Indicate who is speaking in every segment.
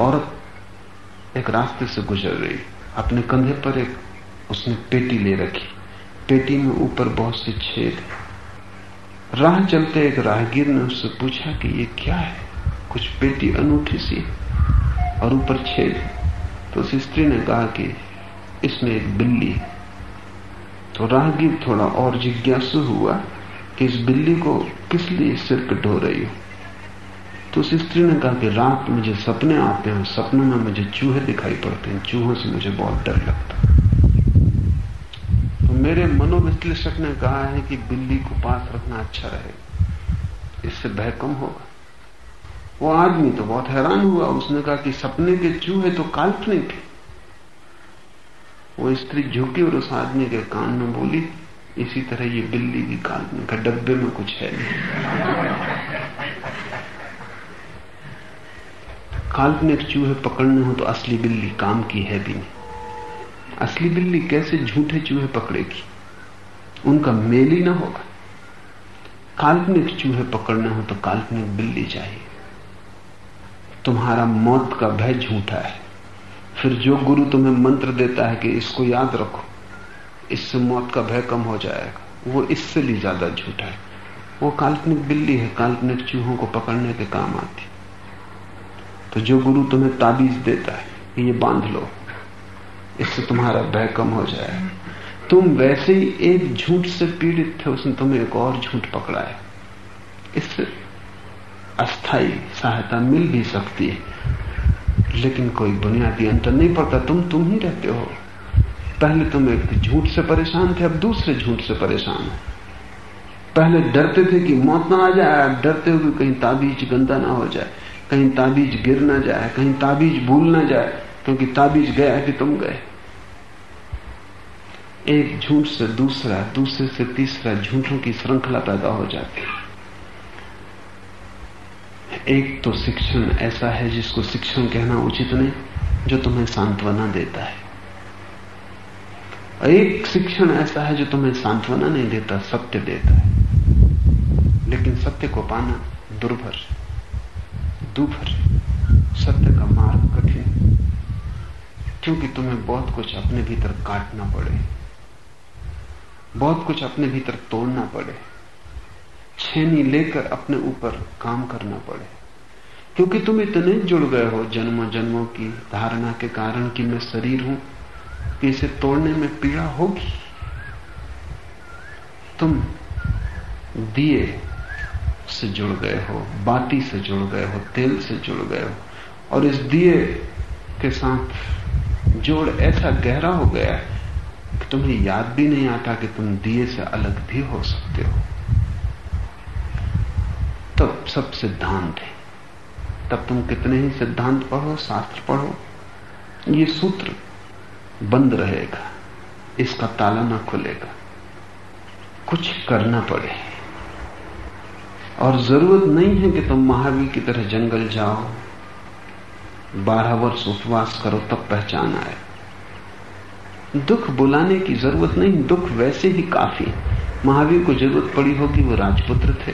Speaker 1: औरत एक रास्ते से गुजर रही। अपने कंधे पर एक उसने पेटी ले रखी। पेटी में ऊपर बहुत से छेद राह चलते एक राहगीर ने उससे पूछा कि ये क्या है? कुछ पेटी अनूठी सी और ऊपर छेद तो उस स्त्री ने कहा कि इसमें एक बिल्ली तो राहगीर थोड़ा और जिज्ञासु हुआ कि इस बिल्ली को किस लिए सिर कटो रही हो? तो उस स्त्री ने कहा कि रात मुझे सपने आते हैं, सपनों में मुझे चूहे दिखाई पड़ते हैं, चूहों से मुझे बहुत डर लगता तो मेरे मनोविश्लेषक ने कहा है कि बिल्ली को पास रखना अच्छा रहेगा, इससे भय कम होगा। वो आदमी तो बहुत हैरान हुआ, उसने कहा कि सपने के चूहे तो काल्पनिक है। वो स्त्री झुकी और उस आदमी के कान में बोली, इसी तरह ये बिल्ली भी काल्पनिक है, डब्बे में कुछ है नहीं। काल्पनिक चूहे पकड़ने हो तो असली बिल्ली काम की है भी नहीं। असली बिल्ली कैसे झूठे चूहे पकड़ेगी? उनका मेल ही ना होगा। काल्पनिक चूहे पकड़ने हो तो काल्पनिक बिल्ली चाहिए। तुम्हारा मौत का भय झूठा है। फिर जो गुरु तुम्हें मंत्र देता है कि इसको याद रखो, इससे मौत का भय कम हो जाएगा। वो इससे भी ज़्यादा झूठा है। वो काल्पनिक बिल्ली है, काल्पनिक चूहों को पकड़ने के काम आती। तो जो गुरु तुम्हें ताबीज देता है, ये बाँध लो। इससे तुम्हारा भय कम हो जाए। तुम वैसे ही एक झूठ से पीड़ित थे, उसने तुम्हें एक और झूठ पकड़ा है। इससे अस्थाई सहायता मिल भी सकती है, लेकिन कोई बुनियादी अंतर नहीं पड़ता। तुम तुम ही रहते हो। पहले तुम एक झूठ से परेशान थे, अब दूसरे झूठ से परेशान हो। पहले डरते थे कि मौत ना आ जाए, अब डरते हो कि कहीं ताबीज गंदा ना हो जाए। कहीं ताबीज गिर ना जाए, कहीं ताबीज भूल ना जाए, क्योंकि ताबीज गया कि तुम गए। एक झूठ से दूसरा, दूसरे से तीसरा झूठों की श्रृंखला पैदा हो जाती है। एक तो शिक्षण ऐसा है जिसको शिक्षण कहना उचित नहीं, जो तुम्हें सांत्वना देता है। एक शिक्षण ऐसा है जो तुम्हें सांत्वना नहीं देता, सत्य देता है। लेकिन सत्य को पाना दुर्भर दुभर सत्य का मार्ग कठिन। क्योंकि तुम्हें बहुत कुछ अपने भीतर काटना पड़े। बहुत कुछ अपने भीतर तोड़ना पड़े। छेनी लेकर अपने ऊपर काम करना पड़े। क्योंकि तुम इतने जुड़ गए हो जन्मों जन्मों की धारणा के कारण कि मैं शरीर हूँ, कि इसे तोड़ने में पीड़ा होगी। तुम दिए से जुड़ गए हो बाती से जुड़ गए हो, तेल से जुड़ गए हो, और इस दिए के साथ जोड़ ऐसा गहरा हो गया कि तुम्हें याद भी नहीं आता कि तुम दिए से अलग भी हो सकते हो। तब सब सिद्धांत है। तब तुम कितने ही सिद्धांत पढ़ो, शास्त्र पढ़ो, ये सूत्र बंद रहेगा, इसका ताला ना खुलेगा। कुछ करना पड़े। और ज़रूरत नहीं है कि तुम महावीर की तरह जंगल जाओ। बारह वर्ष उपवास करो, तब पहचान आए। दुख बुलाने की ज़रूरत नहीं, दुख वैसे ही काफ़ी महावीर को ज़रूरत पड़ी होगी, वो राजपुत्र थे,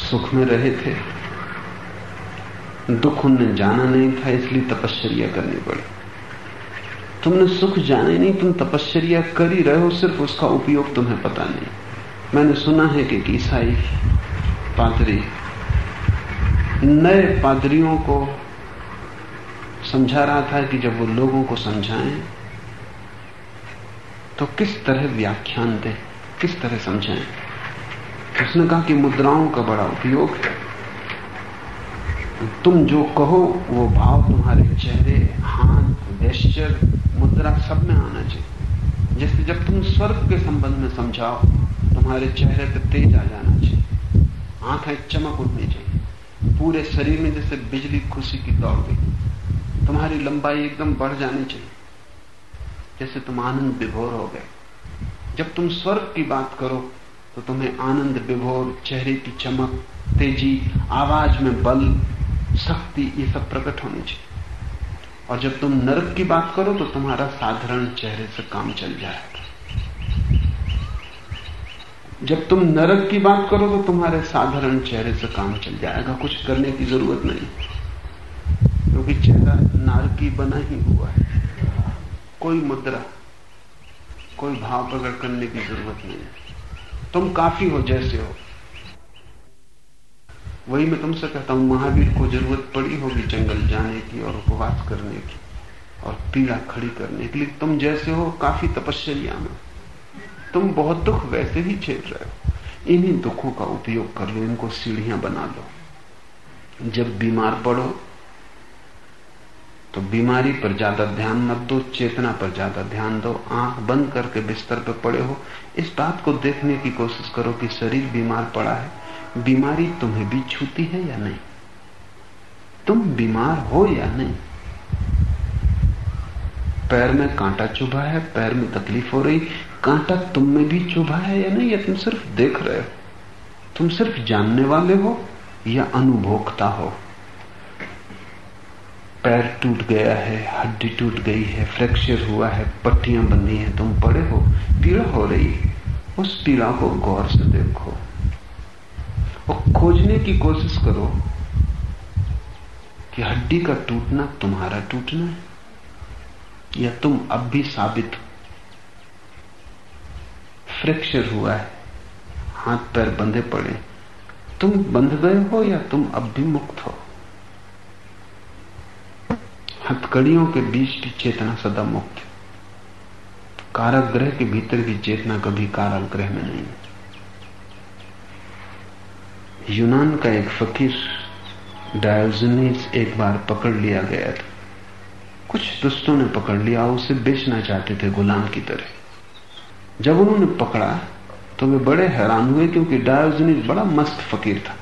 Speaker 1: सुख में रहे थे। दुख उनने जाना नहीं था, इसलिए तपश्चर्या करनी पड़ी। तुमने सुख जाने नहीं, तुम तपश्चर्या कर ही रहे हो, सिर्फ़ उसका उपयोग तुम्हें पता नहीं। मैंने सुना है कि ईसाई पादरी। नए पादरियों को समझा रहा था कि जब वो लोगों को समझाएँ तो किस तरह व्याख्यान दें, किस तरह समझाएँ। उसने कहा कि मुद्राओं का बड़ा उपयोग है। तुम जो कहो, वो भाव तुम्हारे चेहरे, हाथ वेस्चर मुद्रा सब में आना चाहिए। जैसे जब तुम स्वर्ग के संबंध में समझाओ, तुम्हारे चेहरे पर तेज आ जाना चाहिए। आँखें चमक उठनी चाहिए। पूरे शरीर में जैसे बिजली खुशी की दौड़ गई। तुम्हारी लंबाई एकदम बढ़ जानी चाहिए। जैसे तुम आनंद विभोर हो गए। जब तुम स्वर्ग की बात करो तो तुम्हें आनंद विभोर, चेहरे की चमक, तेज़ी, आवाज़ में बल, शक्ति, ये सब प्रकट होनी चाहिए। और जब तुम नरक की बात करो तो तुम्हारा साधारण चेहरे से काम चल जाएगा जब तुम नरक की बात करो तो तुम्हारे साधारण चेहरे से काम चल जाएगा, कुछ करने की ज़रूरत नहीं। क्योंकि चेहरा नारकी बना ही हुआ है। कोई मुद्रा, कोई भाव प्रकट करने की ज़रूरत नहीं है। तुम काफ़ी हो जैसे हो। वही मैं तुमसे कहता हूँ, महावीर को ज़रूरत पड़ी होगी जंगल जाने की और उपवास करने की और पीड़ा खड़ी करने के लिए। तुम जैसे हो, काफ़ी तपस्या में। तुम बहुत दुख वैसे ही झेल रहे हो। इन्हीं दुखों का उपयोग कर लो इनको सीढ़ियाँ बना लो। जब बीमार पड़ो तो बीमारी पर ज़्यादा ध्यान मत दो, चेतना पर ज़्यादा ध्यान दो, आँख बंद करके बिस्तर पर पड़े हो। इस बात को देखने की कोशिश करो कि शरीर बीमार पड़ा है। बीमारी तुम्हें भी छूती है या नहीं? तुम बीमार हो या नहीं? पैर में कांटा चुभा है, पैर में तकलीफ़ हो रही कांटा तुम में भी चुभा है या नहीं, या तुम सिर्फ़ देख रहे हो? तुम सिर्फ़ जानने वाले हो या अनुभोक्ता हो? पैर टूट गया है, हड्डी टूट गई है, फ्रैक्चर हुआ है, पट्टियाँ बंधी हैं, तुम पड़े हो, पीड़ा हो रही है। उस पीड़ा को गौर से देखो। और खोजने की कोशिश करो कि हड्डी का टूटना तुम्हारा टूटना है, या तुम अब भी साबित फ्रैक्चर हुआ है। हाथ पैर बंधे पड़े। तुम बंध गए हो या तुम अब भी मुक्त हो? हथकड़ियों के बीच भी चेतना सदा मुक्त काराग्रह के भीतर की चेतना कभी काराग्रह में नहीं यूनान का एक फकीर डायोजनीस एक बार पकड़ लिया गया था। कुछ दुष्टों ने पकड़ लिया, उसे बेचना चाहते थे गुलाम की तरह। जब उन्होंने पकड़ा तो वे बड़े हैरान हुए क्योंकि डायोजनीस बड़ा मस्त फकीर था।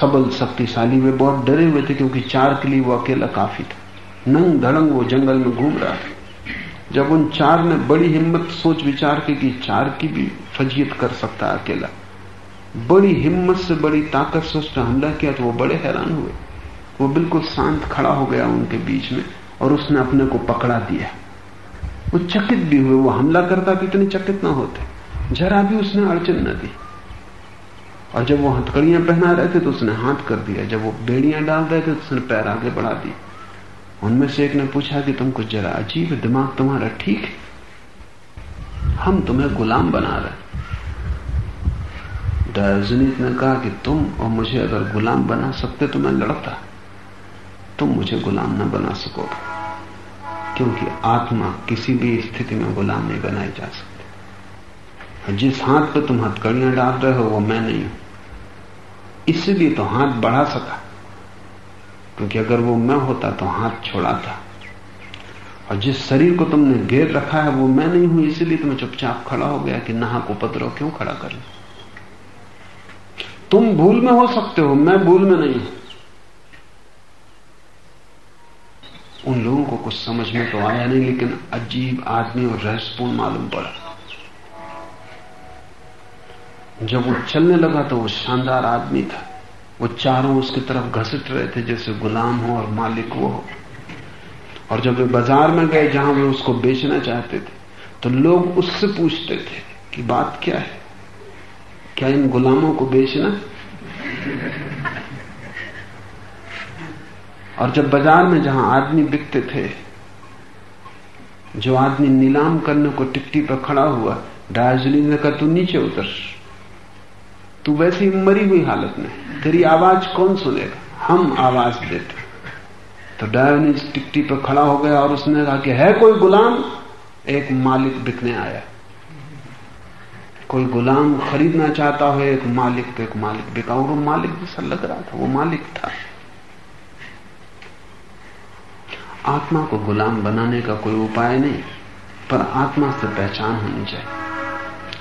Speaker 1: सबल शक्तिशाली, वे बहुत डरे हुए थे क्योंकि चार के लिए वो अकेला काफ़ी था। नंग धड़ंग वो जंगल में घूम रहा था। जब उन चार ने बड़ी हिम्मत सोच विचार की कि चार की भी फजीयत कर सकता अकेला, बड़ी हिम्मत से, बड़ी ताकत से उसने हमला किया तो वो बड़े हैरान हुए। वो बिल्कुल शांत खड़ा हो गया उनके बीच में और उसने अपने को पकड़ा दिया। वो चकित भी हुए, वो हमला करता तो इतने चकित ना होते। जरा भी उसने अड़चन न दी। और जब वो हथकड़ियाँ पहना रहे थे तो उसने हाथ कर दिया। जब वो बेड़ियाँ डाल रहे थे तो उसने पैर आगे बढ़ा दी उनमें से एक ने पूछा कि तुम कुछ जरा अजीब दिमाग तुम्हारा ठीक है? हम तुम्हें गुलाम बना रहे डायोजनीस ने कहा कि तुम और मुझे अगर गुलाम बना सकते तो मैं लड़ता। तुम मुझे गुलाम न बना सकोगे। क्योंकि आत्मा किसी भी स्थिति में गुलाम नहीं बनाई जा सकती। जिस हाथ पर तुम हथकड़ियाँ डाल रहे हो, वो मैं नहीं हूँ। इसलिए तो हाथ बढ़ा सका क्योंकि अगर वो मैं होता तो हाथ छोड़ा था। और जिस शरीर को तुमने घेर रखा है, वो मैं नहीं हूँ। इसलिए तुम्हें चुपचाप खड़ा हो गया कि नहा को उपद्रव क्यों खड़ा कर तुम भूल में हो सकते हो, मैं भूल में नहीं हूँ। उन लोगों को कुछ समझ में तो आया नहीं, लेकिन अजीब आदमी और रहस्यपूर्ण मालूम पड़ा। जब वो चलने लगा तो वो शानदार आदमी था। वो चारों उसकी तरफ़ घसीट रहे थे, जैसे गुलाम हो और मालिक वो हो। और जब वे बाज़ार में गए, जहाँ वे उसको बेचना चाहते थे तो लोग उससे पूछते थे कि बात क्या है? क्या इन गुलामों को बेचना? और जब बाज़ार में जहाँ आदमी बिकते थे, जो आदमी नीलाम करने को टिकटी पर खड़ा हुआ, दार्जिलिंग ने कहा तू नीचे उतर। तू वैसी मरी हुई हालत में, तेरी आवाज़ कौन सुनेगा? हम आवाज़ देते। तो डायोनिस टिकटी पर खड़ा हो गया और उसने कहा कि है कोई गुलाम? एक मालिक बिकने आया। कोई गुलाम खरीदना चाहता हो, एक मालिक तो एक मालिक बिका। और वो मालिक जैसा लग रहा था, वो मालिक था। आत्मा को गुलाम बनाने का कोई उपाय नहीं, पर आत्मा से पहचान होनी चाहिए।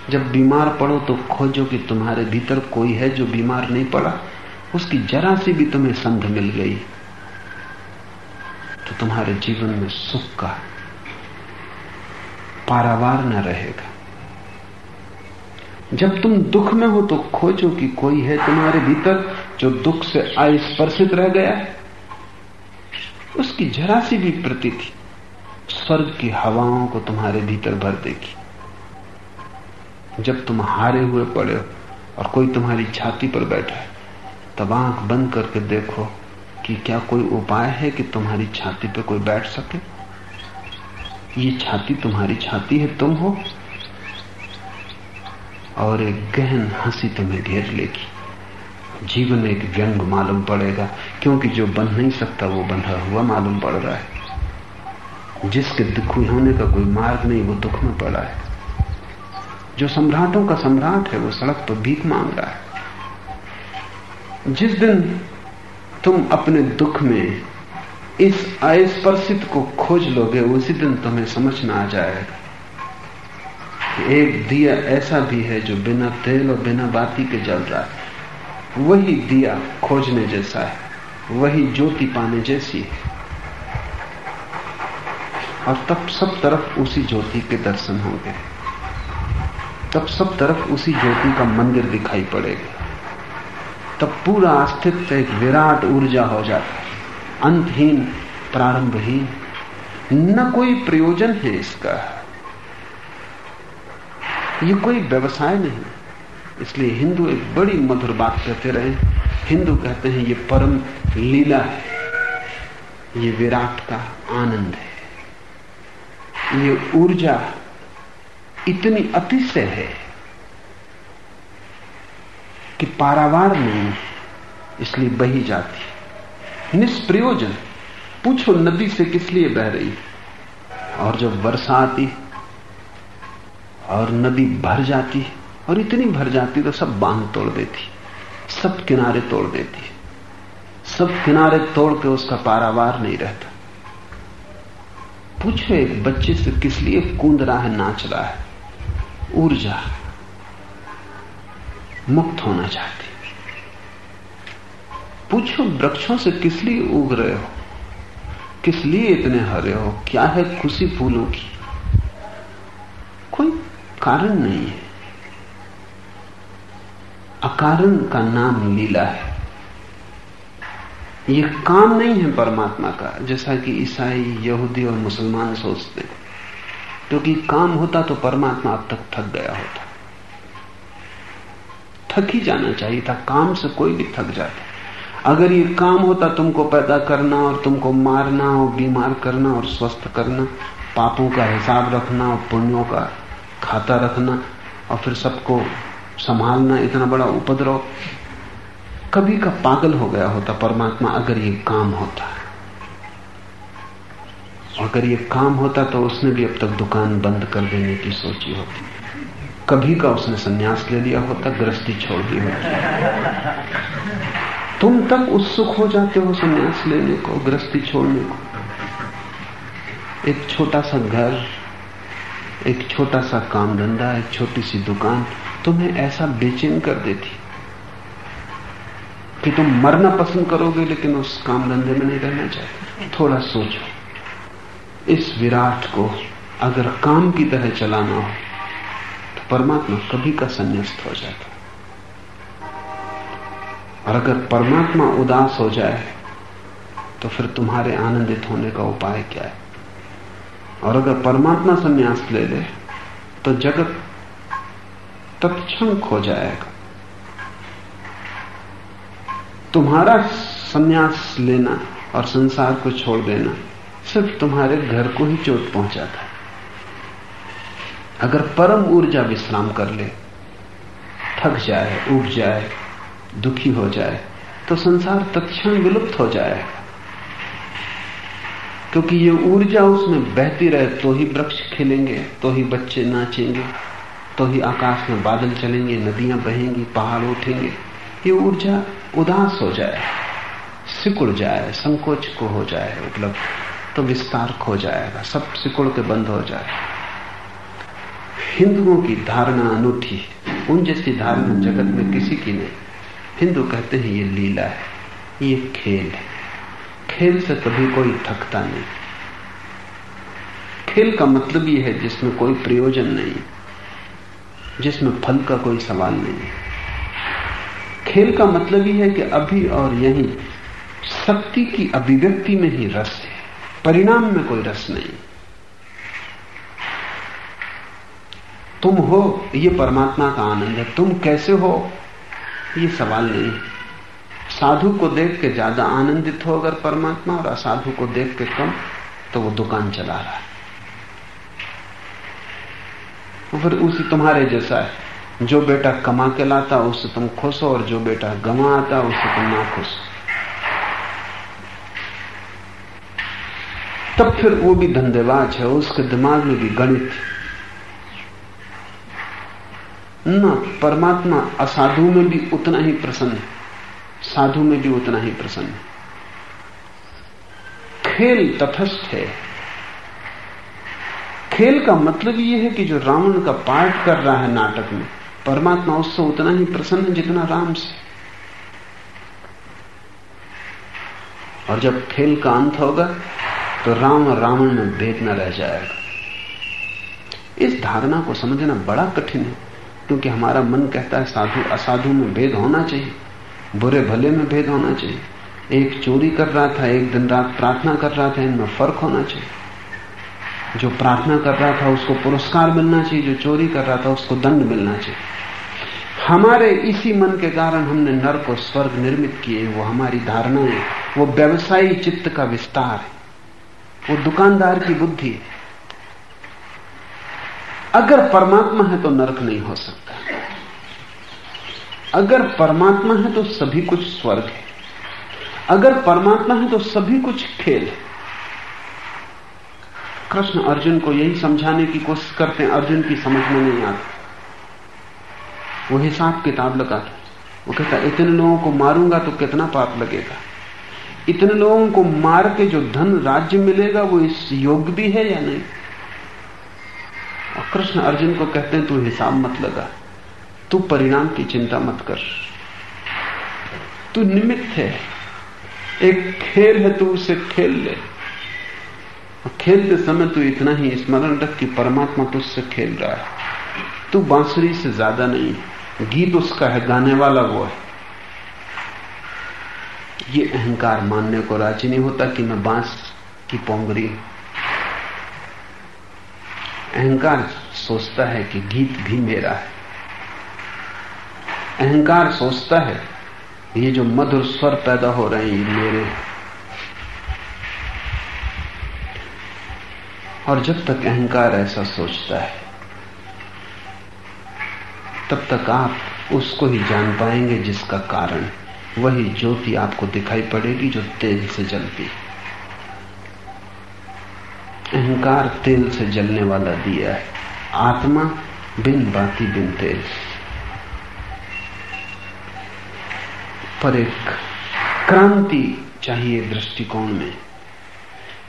Speaker 1: जब बीमार पड़ो तो खोजो कि तुम्हारे भीतर कोई है जो बीमार नहीं पड़ा, उसकी जरा सी भी तुम्हें संध मिल गई। तो तुम्हारे जीवन में सुख का पारावार न रहेगा। जब तुम दुख में हो तो खोजो कि कोई है तुम्हारे भीतर जो दुख से अस्पर्शित रह गया है। उसकी जरा सी भी प्रती थी। स्वर्ग की हवाओं को तुम्हारे भीतर भर देगी। जब तुम हारे हुए पड़े हो और कोई तुम्हारी छाती पर बैठा है, तब आँख बंद करके देखो कि क्या कोई उपाय है कि तुम्हारी छाती पर कोई बैठ सके? ये छाती तुम्हारी छाती है, तुम हो। और एक गहन हँसी तुम्हें घेर लेगी। जीवन एक व्यंग मालूम पड़ेगा, क्योंकि जो बन नहीं सकता, वो बंधा हुआ मालूम पड़ रहा है। जिसके दुखी होने का कोई मार्ग नहीं, वो दुख में पड़ा है। जो सम्राटों का सम्राट है, वो सड़क पर भीख मांग रहा है। जिस दिन तुम अपने दुख में इस अस्पर्शित को खोज लोगे, उसी दिन तुम्हें समझ में आ जाएगा एक दिया ऐसा भी है जो बिना तेल और बिना बाती के जल रहा है। वही दिया खोजने जैसा है, वही ज्योति पाने जैसी है। और तब सब तरफ़ उसी ज्योति के दर्शन होंगे। तब सब तरफ़ उसी ज्योति का मंदिर दिखाई पड़ेगा। तब पूरा अस्तित्व एक विराट ऊर्जा हो जाता है, अंतहीन, प्रारंभहीन। न कोई प्रयोजन है इसका। ये कोई व्यवसाय नहीं। इसलिए हिंदू एक बड़ी मधुर बात कहते रहे हिंदू कहते हैं, ये परम लीला है। ये विराट का आनंद है। ये ऊर्जा इतनी अतिशय है कि पारावार नहीं इसलिए बही जाती निष्प्रयोजन, पूछो नदी से किस लिए बह रही और जब वर्षा आती और नदी भर जाती और इतनी भर जाती तो सब बाँध तोड़ देती, सब किनारे तोड़ देती। सब किनारे तोड़ के उसका पारावार नहीं रहता। पूछो एक बच्चे से, किस लिए कूद रहा है, नाच रहा है? ऊर्जा मुक्त होना चाहती। पूछो वृक्षों से, किस लिए उग रहे हो? किस लिए इतने हरे हो? क्या है खुशी फूलों की? कोई कारण नहीं है। अकारण का नाम लीला है। ये काम नहीं है परमात्मा का, जैसा कि ईसाई, यहूदी और मुसलमान सोचते हैं। क्योंकि तो काम होता तो परमात्मा अब तक थक गया होता। थक ही जाना चाहिए था, काम से कोई भी थक जाता। अगर ये काम होता तुमको पैदा करना और तुमको मारना और बीमार करना और स्वस्थ करना, पापों का हिसाब रखना और पुण्यों का खाता रखना और फिर सबको संभालना इतना बड़ा उपद्रव कभी का पागल हो गया होता परमात्मा अगर ये काम होता। अगर ये काम होता तो उसने भी अब तक दुकान बंद कर देने की सोची होती। कभी का उसने सन्यास ले लिया होता, गृहस्थी छोड़ दी होती। तुम तक उत्सुक हो जाते हो सन्यास लेने को, गृहस्थी छोड़ने को। एक छोटा सा घर, एक छोटा सा काम धंधा एक छोटी सी दुकान तुम्हें ऐसा बेचैन कर देती। कि तुम मरना पसंद करोगे, लेकिन उस काम धंधे में नहीं रहना चाहते। थोड़ा सोचो। इस विराट को अगर काम की तरह चलाना हो तो परमात्मा कभी का संन्यास्त हो जाता। और अगर परमात्मा उदास हो जाए तो फिर तुम्हारे आनंदित होने का उपाय क्या है? और अगर परमात्मा संन्यास ले ले तो जगत तत्क्षण खो जाएगा। तुम्हारा संन्यास लेना और संसार को छोड़ देना सिर्फ़ तुम्हारे घर को ही चोट पहुंचाता है। अगर परम ऊर्जा विश्राम कर ले, थक जाए उठ जाए, दुखी हो जाए तो संसार तत्क्षण विलुप्त हो जाएगा। क्योंकि ये ऊर्जा उसमें बहती रहे तो ही वृक्ष खिलेंगे तो ही बच्चे नाचेंगे। तो ही आकाश में बादल चलेंगे, नदियाँ बहेंगी, पहाड़ उठेंगे। ये ऊर्जा उदास हो जाए, सिकुड़ जाए, संकोच को हो जाए, उपलब्ध तो विस्तार खो जाएगा, सब सिकुड़ के बंद हो जाए। हिंदुओं की धारणा अनूठी उन जैसी धारणा जगत में किसी की नहीं। हिंदू कहते हैं, ये लीला है, ये खेल है। खेल से कभी कोई थकता नहीं। खेल का मतलब ये है, जिसमें कोई प्रयोजन नहीं। जिसमें फल का कोई सवाल नहीं है। खेल का मतलब ये है कि अभी और यहीं शक्ति की अभिव्यक्ति में ही रस है, परिणाम में कोई रस नहीं। तुम हो, ये परमात्मा का आनंद है। तुम कैसे हो, ये सवाल नहीं साधु को देख के ज़्यादा आनंदित हो अगर परमात्मा और असाधु को देख के कम तो वो दुकान चला रहा है। फिर उसी तुम्हारे जैसा है। जो बेटा कमा के लाता, उससे तुम खुश हो, और जो बेटा गमा आता, उससे तुम ना खुश तब फिर वो भी धंधेबाज है, उसके दिमाग में भी गणित न, परमात्मा असाधु में भी उतना ही प्रसन्न है। साधु में भी उतना ही प्रसन्न है। खेल तथस्थ है। खेल का मतलब यह है कि जो रावण का पाठ कर रहा है नाटक में, परमात्मा उससे उतना ही प्रसन्न है जितना राम से। और जब खेल का अंत होगा तो राम और रावण में भेद न रह जाएगा। इस धारणा को समझना बड़ा कठिन है, क्योंकि हमारा मन कहता है साधु, असाधु में भेद होना चाहिए, बुरे भले में भेद होना चाहिए। एक चोरी कर रहा था, एक दिन रात प्रार्थना कर रहा था, इनमें फ़र्क होना चाहिए। जो प्रार्थना कर रहा था उसको पुरस्कार मिलना चाहिए, जो चोरी कर रहा था उसको दंड मिलना चाहिए। हमारे इसी मन के कारण हमने नर को स्वर्ग निर्मित किए वो हमारी धारणाएँ वो व्यवसायी चित्त का विस्तार है, वो दुकानदार की बुद्धि है। अगर परमात्मा है तो नरक नहीं हो सकता। अगर परमात्मा है तो सभी कुछ स्वर्ग है। अगर परमात्मा है तो सभी कुछ खेल है। कृष्ण अर्जुन को यही समझाने की कोशिश करते हैं, अर्जुन की समझ में नहीं आता। वो हिसाब किताब लगाता वो कहता, इतने लोगों को मारूँगा तो कितना पाप लगेगा? इतने लोगों को मार के जो धन राज्य मिलेगा, वो इस योग्य भी है या नहीं? और कृष्ण अर्जुन को कहते हैं, तू हिसाब मत लगा, तू परिणाम की चिंता मत कर। तू निमित्त है, एक खेल है, तू उसे खेल ले। खेलते समय तू इतना ही स्मरण रख कि परमात्मा तुझसे खेल रहा है। तू बांसुरी से ज़्यादा नहीं, गीत उसका है, गाने वाला वो है। ये अहंकार मानने को राज़ी नहीं होता कि मैं बाँस की पोंगरी अहंकार सोचता है कि गीत भी मेरा है। अहंकार सोचता है, ये जो मधुर स्वर पैदा हो रहे हैं, ये मेरे और जब तक अहंकार ऐसा सोचता है, तब तक आप उसको ही जान पाएँगे जिसका कारण वही ज्योति आपको दिखाई पड़ेगी जो तेल से जलती अहंकार तेल से जलने वाला दिया है। आत्मा बिन बाती बिन तेल। पर एक क्रांति चाहिए दृष्टिकोण में।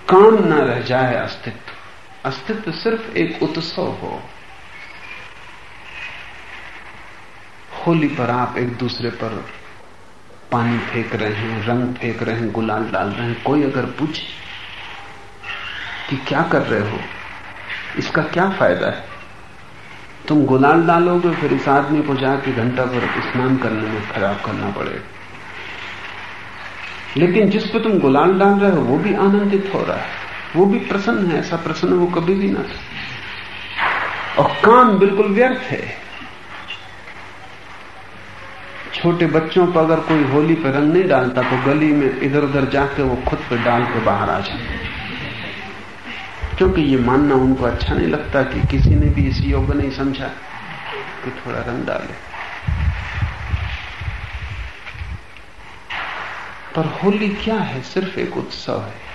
Speaker 1: काम न रह जाए अस्तित्व। अस्तित्व सिर्फ़ एक उत्सव हो। होली पर आप एक दूसरे पर पानी फेंक रहे हैं, रंग फेंक रहे हैं, गुलाल डाल रहे हैं। कोई अगर पूछे कि क्या कर रहे हो, इसका क्या फ़ायदा है? तुम गुलाल डालोगे, फिर इस आदमी को जाके घंटा भर स्नान करने में खराब करना पड़ेगा। लेकिन जिस पर तुम गुलाल डाल रहे हो, वो भी आनंदित हो रहा है। वो भी प्रसन्न है, ऐसा प्रसन्न वो कभी भी ना था और काम बिल्कुल व्यर्थ है। छोटे बच्चों पर अगर कोई होली पर रंग नहीं डालता तो गली में इधर उधर जाके वो खुद पर डाल के बाहर आ जाते क्योंकि ये मानना उनको अच्छा नहीं लगता कि किसी ने भी इस योग नहीं समझा कि थोड़ा रंग डाले। पर होली क्या है? सिर्फ़ एक उत्सव है।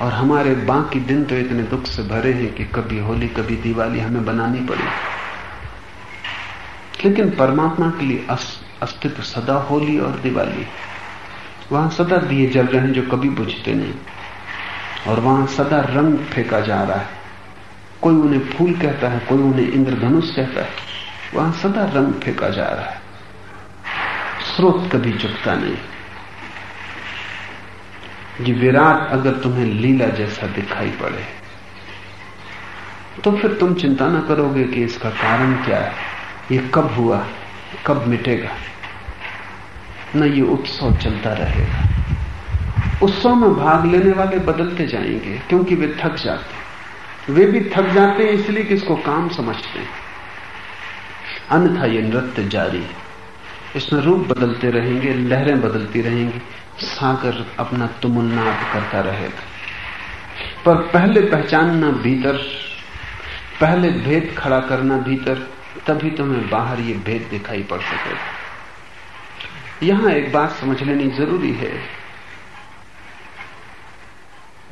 Speaker 1: और हमारे बाकी दिन तो इतने दुख से भरे हैं कि कभी होली, कभी दिवाली हमें बनानी पड़ी। लेकिन परमात्मा के लिए अस्तित्व सदा होली और दिवाली। वहाँ सदा दिए जल रहे हैं जो कभी बुझते नहीं। और वहाँ सदा रंग फेंका जा रहा है। कोई उन्हें फूल कहता है, कोई उन्हें इंद्रधनुष कहता है। वहाँ सदा रंग फेंका जा रहा है। स्रोत कभी चुकता नहीं। ये विराट अगर तुम्हें लीला जैसा दिखाई पड़े तो फिर तुम चिंता ना करोगे कि इसका कारण क्या है। ये कब हुआ, कब मिटेगा? न ये उत्सव चलता रहेगा। उत्सव में भाग लेने वाले बदलते जाएँगे, क्योंकि वे थक जाते वे भी थक जाते हैं, इसलिए कि इसको काम समझते हैं। अन्यथा ये नृत्य जारी है। इसमें रूप बदलते रहेंगे, लहरें बदलती रहेंगी। सागर अपना तुमुन्नाद करता रहेगा। पर पहले पहचानना भीतर, पहले भेद खड़ा करना भीतर, तभी तुम्हें बाहर ये भेद दिखाई पड़ सकेगा। यहाँ एक बात समझ लेनी ज़रूरी है,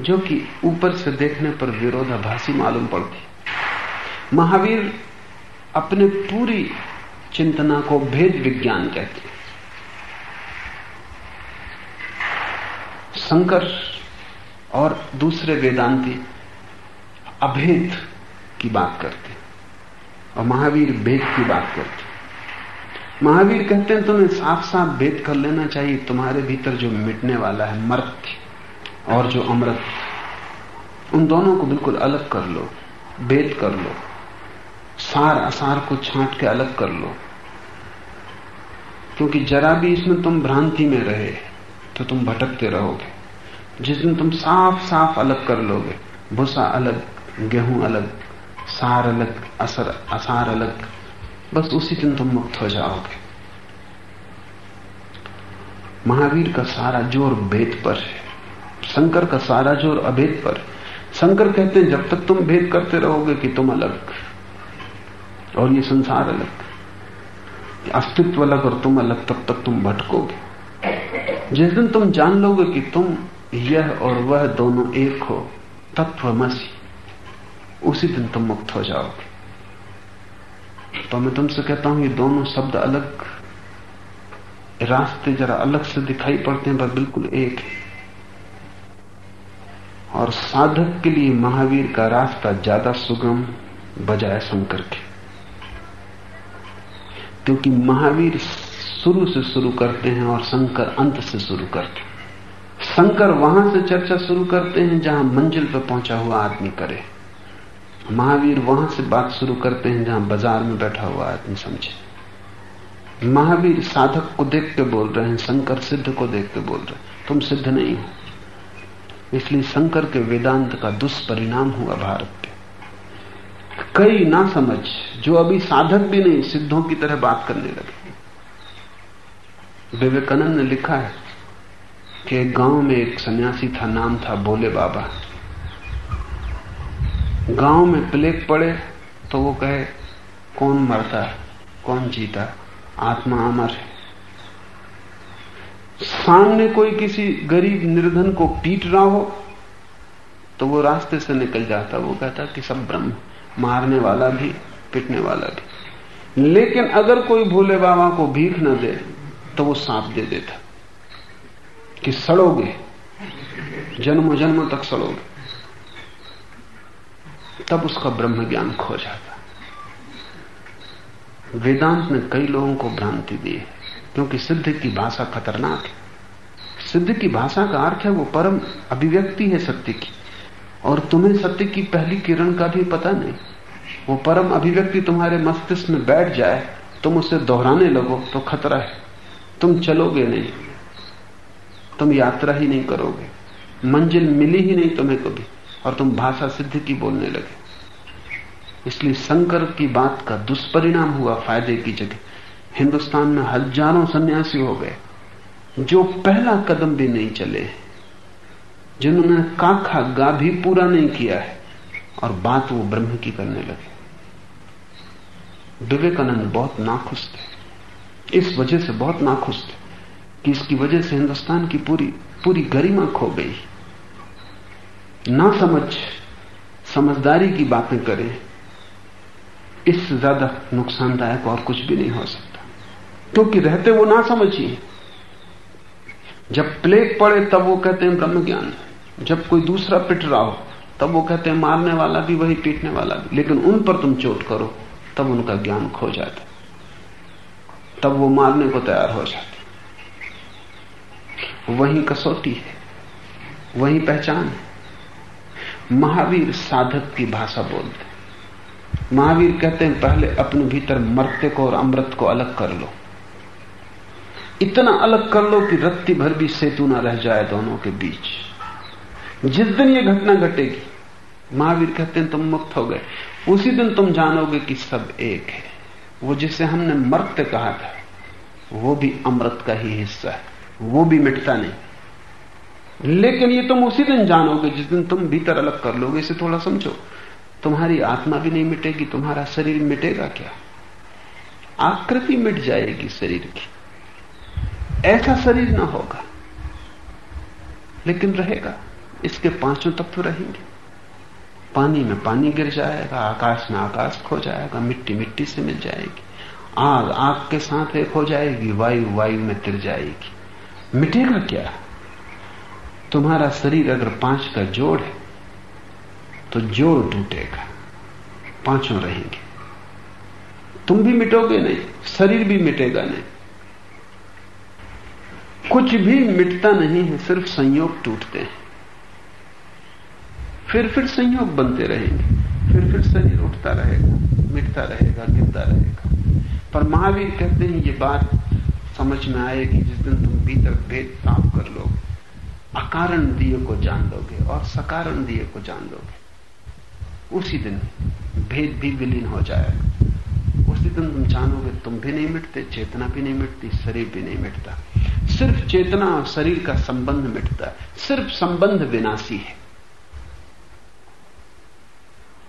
Speaker 1: जो कि ऊपर से देखने पर विरोधाभासी मालूम पड़ती। महावीर अपने पूरी चिंतना को भेद विज्ञान कहते हैं। शंकर और दूसरे वेदांती अभेद की बात करते और महावीर भेद की बात करते महावीर कहते हैं, तुम्हें साफ़ साफ़ भेद कर लेना चाहिए। तुम्हारे भीतर जो मिटने वाला है मर्त और जो अमृत, उन दोनों को बिल्कुल अलग कर लो, भेद कर लो, सार असार को छांट के अलग कर लो। क्योंकि जरा भी इसमें तुम भ्रांति में रहे तो तुम भटकते रहोगे। जिस दिन तुम साफ़ साफ़ अलग कर लोगे, भूसा अलग, गेहूँ अलग, सार अलग, असर, असार अलग, बस उसी दिन तुम मुक्त हो जाओगे। महावीर का सारा ज़ोर भेद पर है, शंकर का सारा ज़ोर अभेद पर शंकर कहते हैं, जब तक तुम भेद करते रहोगे कि तुम अलग, और ये संसार अलग अस्तित्व अलग और तुम अलग, तब तक तुम भटकोगे। जिस दिन तुम जान लोगे कि तुम यह और वह दोनों एक हो तत्वमसी उसी दिन तुम मुक्त हो जाओगे। तो मैं तुमसे कहता हूँ, ये दोनों शब्द अलग रास्ते जरा अलग से दिखाई पड़ते हैं, पर बिल्कुल एक है। और साधक के लिए महावीर का रास्ता ज़्यादा सुगम बजाय शंकर के। क्योंकि महावीर शुरू से शुरू करते हैं और शंकर अंत से शुरू करते हैं। शंकर वहाँ से चर्चा शुरू करते हैं जहाँ मंजिल पर पहुँचा हुआ आदमी करे। महावीर वहाँ से बात शुरू करते हैं जहाँ बाज़ार में बैठा हुआ आदमी समझे। महावीर साधक को देख के बोल रहे हैं, शंकर सिद्ध को देख के बोल रहे हैं। तुम सिद्ध नहीं हो। इसलिए शंकर के वेदांत का दुष्परिणाम हुआ भारत पे। कई ना समझ, जो अभी साधक भी नहीं, सिद्धों की तरह बात करने लगे। विवेकानंद ने लिखा है कि गाँव में एक सन्यासी था, नाम था भोले बाबा। गाँव में प्लेग पड़े तो वो कहे, कौन मरता कौन जीता? आत्मा अमर है। सामने कोई किसी गरीब निर्धन को पीट रहा हो तो वो रास्ते से निकल जाता। वो कहता कि सब ब्रह्म, मारने वाला भी, पिटने वाला भी। लेकिन अगर कोई भोले बाबा को भीख न दे तो वो सांप दे देता। कि सड़ोगे जन्म जन्म तक सड़ोगे, तब उसका ब्रह्म ज्ञान खो जाता। वेदांत ने कई लोगों को भ्रांति दी है, क्योंकि सिद्ध की भाषा खतरनाक है। सिद्ध की भाषा का अर्थ है वो परम अभिव्यक्ति है सत्य की। और तुम्हें सत्य की पहली किरण का भी पता नहीं। वो परम अभिव्यक्ति तुम्हारे मस्तिष्क में बैठ जाए, तुम उसे दोहराने लगो तो खतरा है। तुम चलोगे नहीं। तुम यात्रा ही नहीं करोगे। मंजिल मिली ही नहीं तुम्हें कभी, और तुम भाषा सिद्ध की बोलने लगे। इसलिए शंकर की बात का दुष्परिणाम हुआ फ़ायदे की जगह। हिंदुस्तान में हज़ारों सन्यासी हो गए, जो पहला कदम भी नहीं चले जिन्होंने काखा गा भी पूरा नहीं किया है, और बात वो ब्रह्म की करने लगे। विवेकानंद बहुत नाखुश थे। इस वजह से बहुत नाखुश थे। कि इसकी वजह से हिंदुस्तान की पूरी पूरी गरिमा खो गई। ना समझ, समझदारी की बातें करें इससे ज़्यादा नुकसानदायक और कुछ भी नहीं हो सकता। क्योंकि रहते वो ना समझिए। जब प्लेग पड़े, तब वो कहते हैं ब्रह्म ज्ञान। जब कोई दूसरा पिट रहा हो, तब वो कहते हैं मारने वाला भी, वही पीटने वाला भी। लेकिन उन पर तुम चोट करो, तब उनका ज्ञान खो जाता। तब वो मारने को तैयार हो जाते। वही कसौटी है, वही पहचान है। महावीर साधक की भाषा बोलते महावीर कहते हैं, पहले अपने भीतर मरते को और अमृत को अलग कर लो। इतना अलग कर लो कि रत्ती भर भी सेतु ना रह जाए दोनों के बीच। जिस दिन यह घटना घटेगी, महावीर कहते हैं, तुम मुक्त हो गए। उसी दिन तुम जानोगे कि सब एक है। वो जिसे हमने मर्त्य कहा था, वो भी अमृत का ही हिस्सा है। वो भी मिटता नहीं। लेकिन ये तुम उसी दिन जानोगे, जिस दिन तुम भीतर अलग कर लोगे, इसे थोड़ा समझो। तुम्हारी आत्मा भी नहीं मिटेगी, तुम्हारा शरीर मिटेगा क्या? आकृति मिट जाएगी शरीर की। ऐसा शरीर ना होगा, लेकिन रहेगा। इसके पाँचों तत्व रहेंगे। पानी में पानी गिर जाएगा, आकाश में आकाश खो जाएगा, मिट्टी मिट्टी से मिल जाएगी। आग आग के साथ एक हो जाएगी, वायु वायु में तिर जाएगी। मिटेगा क्या? तुम्हारा शरीर अगर पाँच का जोड़ है तो जोड़ टूटेगा। पाँचों रहेंगे। तुम भी मिटोगे नहीं, शरीर भी मिटेगा नहीं। कुछ भी मिटता नहीं है, सिर्फ़ संयोग टूटते हैं। फिर फिर संयोग बनते रहेंगे। फिर फिर शरीर उठता रहेगा, मिटता रहेगा, गिरता रहेगा। पर महावीर कहते हैं, ये बात समझ में आएगी जिस दिन तुम भीतर भेद साफ़ कर लोगे अकारण दिए को जान लोगे और सकारण दिए को जान लोगे, उसी दिन भेद भी विलीन हो जाएगा। उसी दिन तुम जानोगे तुम भी नहीं मिटते, चेतना भी नहीं मिटती, शरीर भी नहीं मिटता। सिर्फ़ चेतना और शरीर का संबंध मिटता है। सिर्फ़ संबंध विनाशी है।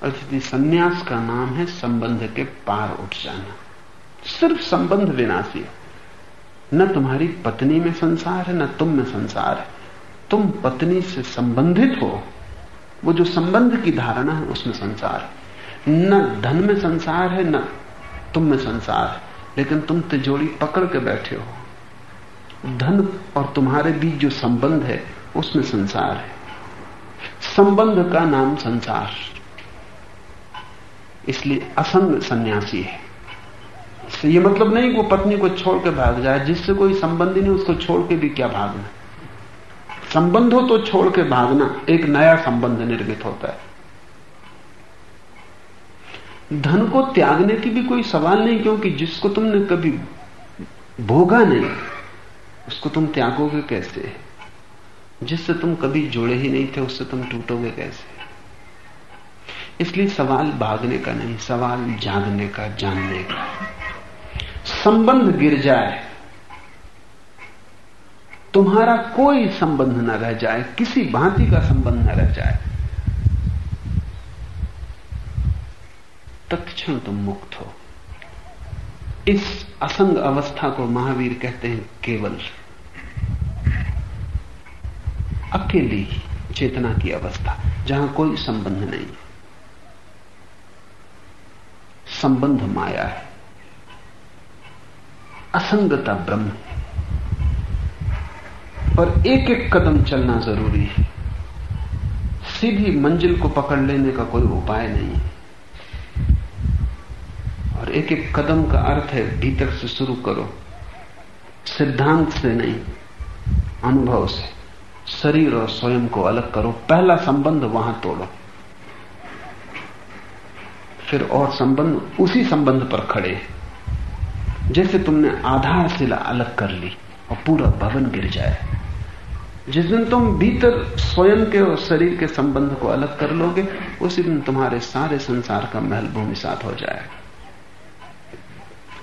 Speaker 1: अतिथि संन्यास का नाम है संबंध के पार उठ जाना। सिर्फ़ संबंध विनाशी है। न तुम्हारी पत्नी में संसार है, न तुम में संसार है। तुम पत्नी से संबंधित हो। वो जो संबंध की धारणा है, उसमें संसार है। न धन में संसार है, न तुम में संसार है। लेकिन तुम तिजोड़ी पकड़ के बैठे हो। धन और तुम्हारे बीच जो संबंध है, उसमें संसार है। संबंध का नाम संसार। इसलिए असंग सन्यासी है। ये मतलब नहीं कि वो पत्नी को छोड़ के भाग जाए, जिससे कोई संबंध ही नहीं, उसको छोड़ के भी क्या भागना? संबंध हो तो छोड़ के भागना, एक नया संबंध निर्मित होता है। धन को त्यागने की भी कोई सवाल नहीं, क्योंकि जिसको तुमने कभी भोगा नहीं, उसको तुम त्यागोगे कैसे? जिससे तुम कभी जुड़े ही नहीं थे, उससे तुम टूटोगे कैसे? इसलिए सवाल भागने का नहीं, सवाल जागने का, जानने का। संबंध गिर जाए, तुम्हारा कोई संबंध न रह जाए, किसी भांति का संबंध न रह जाए, तत्क्षण तुम मुक्त हो। इस असंग अवस्था को महावीर कहते हैं केवल। अकेली चेतना की अवस्था, जहाँ कोई संबंध नहीं। संबंध माया है। असंगता ब्रह्म है। और एक एक कदम चलना ज़रूरी है। सीधी मंजिल को पकड़ लेने का कोई उपाय नहीं है। और एक एक कदम का अर्थ है, भीतर से शुरू करो। सिद्धांत से नहीं, अनुभव से। शरीर और स्वयं को अलग करो। पहला संबंध वहाँ तोड़ो। फिर और संबंध उसी संबंध पर खड़े। जैसे तुमने आधारशिला अलग कर ली और पूरा भवन गिर जाए। जिस दिन तुम भीतर स्वयं के और शरीर के संबंध को अलग कर लोगे, उसी दिन तुम्हारे सारे संसार का महल भूमि साथ हो जाएगा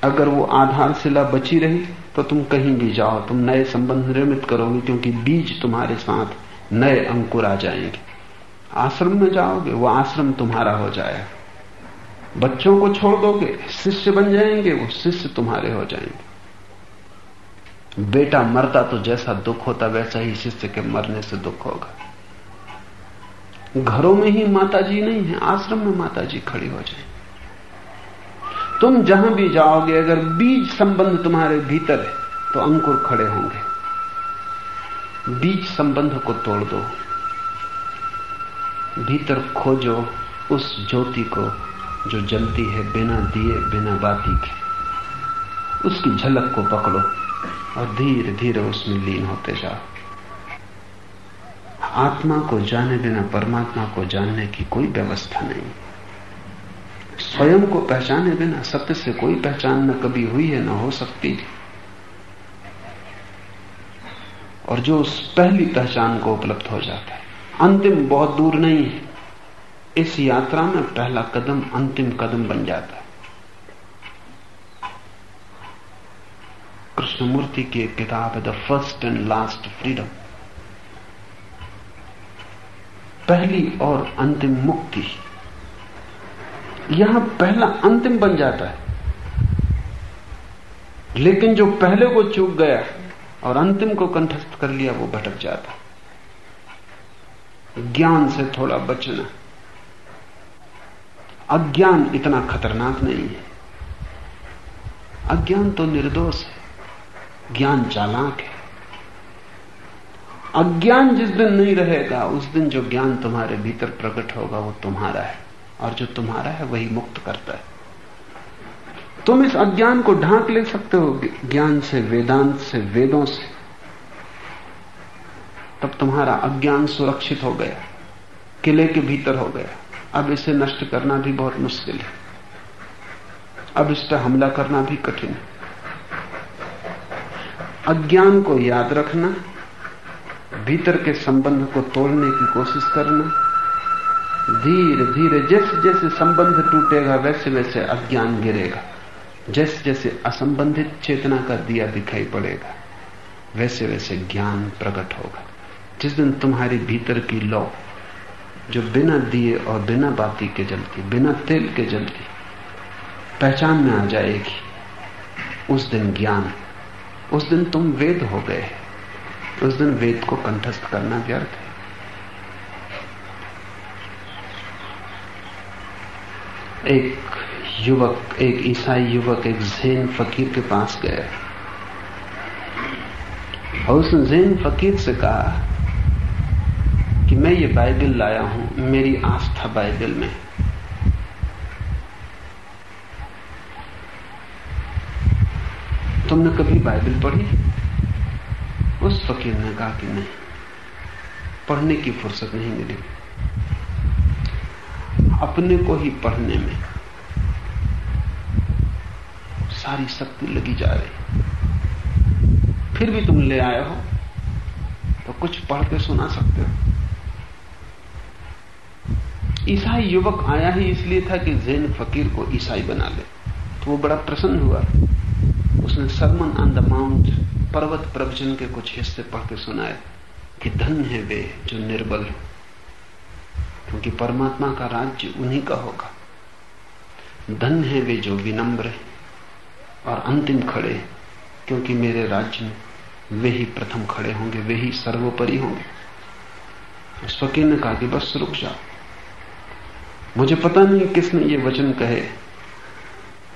Speaker 1: अगर वो आधारशिला बची रही तो तुम कहीं भी जाओ, तुम नए संबंध निर्मित करोगे, क्योंकि बीज तुम्हारे साथ नए अंकुर आ जाएँगे। आश्रम में जाओगे, वो आश्रम तुम्हारा हो जाएगा। बच्चों को छोड़ दोगे, शिष्य बन जाएँगे, वो शिष्य तुम्हारे हो जाएँगे। बेटा मरता तो जैसा दुख होता, वैसा ही शिष्य के मरने से दुख होगा। घरों में ही माताजी नहीं है, आश्रम में माताजी खड़ी हो जाए। तुम जहाँ भी जाओगे, अगर बीज संबंध तुम्हारे भीतर है तो अंकुर खड़े होंगे। बीज संबंध को तोड़ दो। भीतर खोजो, उस ज्योति को जो जलती है बिना दिए, बिना बाती के। उसकी झलक को पकड़ो और धीरे धीरे उसमें लीन होते जाओ। आत्मा को जाने बिना परमात्मा को जानने की कोई व्यवस्था नहीं। स्वयं को पहचाने बिना सत्य से कोई पहचान न कभी हुई है, न हो सकती। और जो उस पहली पहचान को उपलब्ध हो जाता है। अंतिम बहुत दूर नहीं है। इस यात्रा में पहला कदम, अंतिम कदम बन जाता है। कृष्णमूर्ति की एक किताब है the first and last freedom पहली और अंतिम मुक्ति। यहाँ पहला अंतिम बन जाता है। लेकिन जो पहले को चूक गया और अंतिम को कंठस्थ कर लिया, वो भटक जाता ज्ञान से थोड़ा बचना। अज्ञान इतना खतरनाक नहीं है। अज्ञान तो निर्दोष है, ज्ञान चालाक है। अज्ञान जिस दिन नहीं रहेगा, उस दिन जो ज्ञान तुम्हारे भीतर प्रकट होगा, वो तुम्हारा है, और जो तुम्हारा है, वही मुक्त करता है। तुम इस अज्ञान को ढांक ले सकते हो, ज्ञान से, वेदांत से, वेदों से। तब तुम्हारा अज्ञान सुरक्षित हो गया, किले के भीतर हो गया। अब इसे नष्ट करना भी बहुत मुश्किल है। अब इस पर हमला करना भी कठिन है। अज्ञान को याद रखना, भीतर के संबंध को तोड़ने की कोशिश करना धीरे धीरे जैसे जैसे संबंध टूटेगा, वैसे वैसे अज्ञान गिरेगा। जैसे जैसे असंबंधित चेतना का दिया दिखाई पड़ेगा वैसे वैसे ज्ञान प्रकट होगा। जिस दिन तुम्हारी भीतर की लौ जो बिना दिए और बिना बाती के जलती, बिना तेल के जलती, पहचान में आ जाएगी। उस दिन ज्ञान, उस दिन तुम वेद हो गए। उस दिन वेद को कंठस्थ करना व्यर्थ है। एक युवक, एक ईसाई युवक, एक जैन फकीर के पास गया। और उसने जैन फकीर से कहा मैं ये बाइबल लाया हूँ, मेरी आस्था बाइबल में। तुमने कभी बाइबल पढ़ी? उस फकीर ने कहा कि नहीं, पढ़ने की फुर्सत नहीं मिली। अपने को ही पढ़ने में सारी शक्ति लगी जा रही। फिर भी तुम ले आए हो तो कुछ पढ़ के सुना सकते हो। ईसाई युवक आया ही इसलिए था कि जैन फकीर को ईसाई बना ले। तो वो बड़ा प्रसन्न हुआ। उसने सरमन ऑन द माउंट पर्वत प्रवचन के कुछ हिस्से पढ़ के सुनाए कि धन है वे जो निर्बल है, क्योंकि परमात्मा का राज्य उन्हीं का होगा। धन है वे जो विनम्र है और अंतिम खड़े क्योंकि मेरे राज्य में वे ही प्रथम खड़े होंगे, वे ही सर्वोपरि होंगे। उस फकीर ने कहा कि बस रुक जाओ। मुझे पता नहीं किसने ये वचन कहे,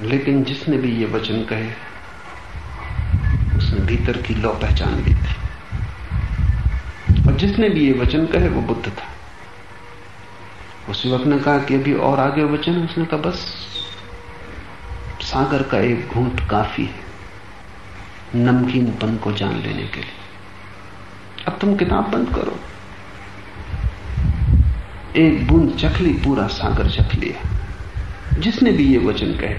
Speaker 1: लेकिन जिसने भी ये वचन कहे, उसने भीतर की लौ पहचान ली थी। और जिसने भी ये वचन कहे, वो बुद्ध था। उस युवक ने कहा कि अभी और आगे वचन उसने कहा, बस, सागर का एक घूंट काफ़ी है नमकीनपन को जान लेने के लिए। अब तुम किताब बंद करो। एक बूंद चखली, पूरा सागर चख लिया। जिसने भी ये वचन कहे,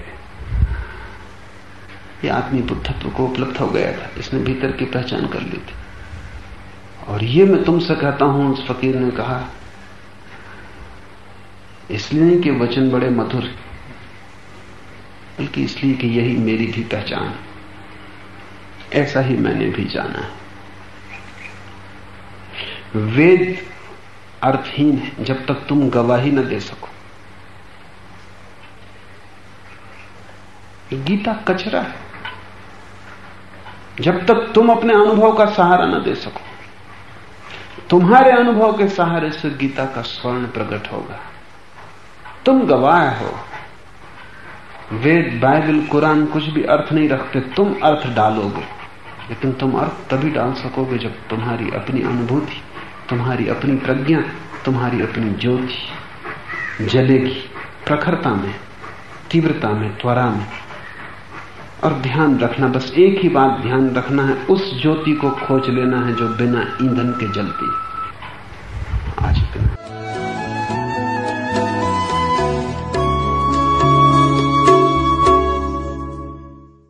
Speaker 1: ये आदमी बुद्धत्व को उपलब्ध हो गया था। इसने भीतर की पहचान कर ली थी। और ये मैं तुमसे कहता हूँ, उस फकीर ने कहा, इसलिए कि वचन बड़े मधुर बल्कि इसलिए कि यही मेरी भी पहचान ऐसा ही मैंने भी जाना है। वेद अर्थहीन है, जब तक तुम गवाही न दे सको। गीता कचरा है। जब तक तुम अपने अनुभव का सहारा न दे सको, तुम्हारे अनुभव के सहारे से गीता का स्वर्ण प्रकट होगा। तुम गवाह हो। वेद, बाइबल, कुरान कुछ भी अर्थ नहीं रखते, तुम अर्थ डालोगे, लेकिन तुम अर्थ तभी डाल सकोगे जब तुम्हारी अपनी अनुभूति तुम्हारी अपनी प्रज्ञा, तुम्हारी अपनी ज्योति जलेगी प्रखरता में, तीव्रता में, त्वरा में। और ध्यान रखना, बस एक ही बात ध्यान रखना है, उस ज्योति को खोज लेना है जो बिना ईंधन के जलती है।